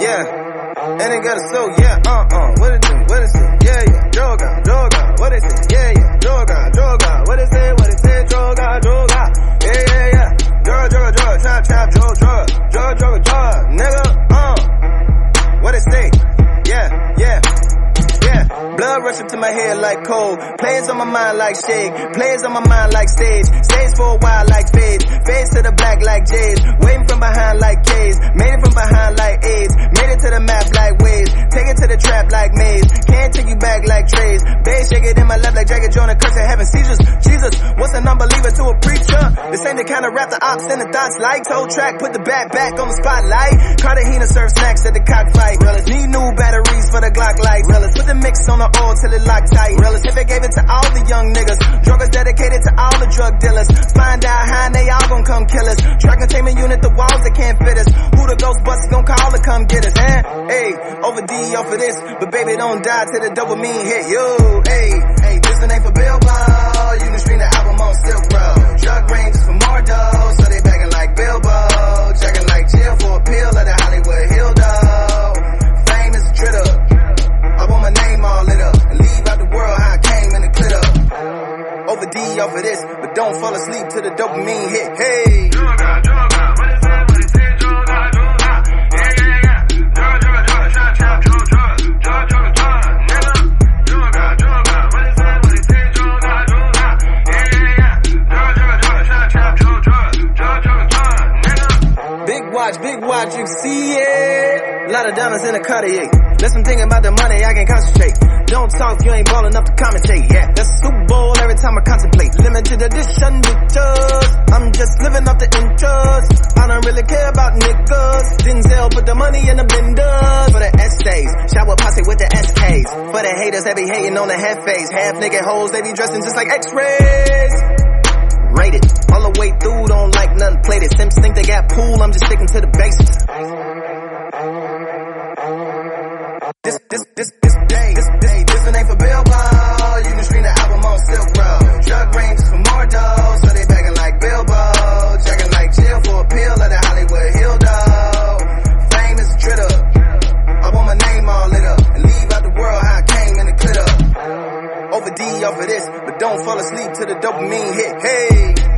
Yeah. And it got a soul, yeah, uh uh. What it do? What it say? Yeah, yeah. Droga, droga. What it say? Yeah, yeah. Droga, droga. What it say? What it say? Droga, droga. Yeah, yeah, yeah. Droga, droga, droga. Trap, trap, droga, droga. Droga, droga, droga. Nigga, uh. What it say? Yeah, yeah. Blood rushing to my head like cold. Players on my mind like shake. Players on my mind like stage. Stays for a while like fades. Fades to the black like J's. Like K's. Made it from behind like AIDS. Made it to the map like waves. Take it to the trap like maze. Can't take you back like trays. Bass shake it in my lap like Jagger Jonah. Cursing having seizures. Jesus, what's an unbeliever to a preacher? This ain't the kind of rap the ops and the thoughts like. Toe track, put the bat back on the spotlight. Cartagena serve snacks at the cockfight. Need new batteries for the Glock lights. Put the mix on the oil till it lock tight. If it gave it to all the young niggas. Druggers dedicated to all the drug dealers. Find Track containment unit, the walls that can't fit us. Who the Ghostbusters gon' call to come get us, eh? Hey, over D off of this. But baby, don't die till the dopamine hit you. Hey, hey, this one ain't for Bill You off of this. But don't fall asleep till the dopamine hit. Hey. What is? What is. Yeah, yeah, yeah. Nigga. What is? What is. Yeah, yeah, yeah. Nigga. Big watch, big watch, you see it. lot of diamonds in the Cartier. Listen, thinking about the money, I can concentrate. Don't talk, you ain't ball enough to commentate. Yeah, that's Super Bowl every time I contemplate. Limited edition bitches. I'm just living off the interest. I don't really care about niggas. Denzel put the money in the blender for the essays. Shower posse with the SKs. For the haters that be hating on the head face. Half nigga hoes, they be dressing just like X-rays rated. All the way through, don't like nothing plated. Sims think they got pool, I'm just sticking to the basics. This, this, this, this day, this, this, this ain't for Billboard. You can stream the album on Silk Road. Drug ranges for more dough, so they begging like Bilbo. Checking like jail for a pill of the Hollywood Hill dog. Fame is a tritter. I want my name all lit up. And leave out the world how I came in the clit up. Over D of this, but don't fall asleep till the dopamine hit. Hey.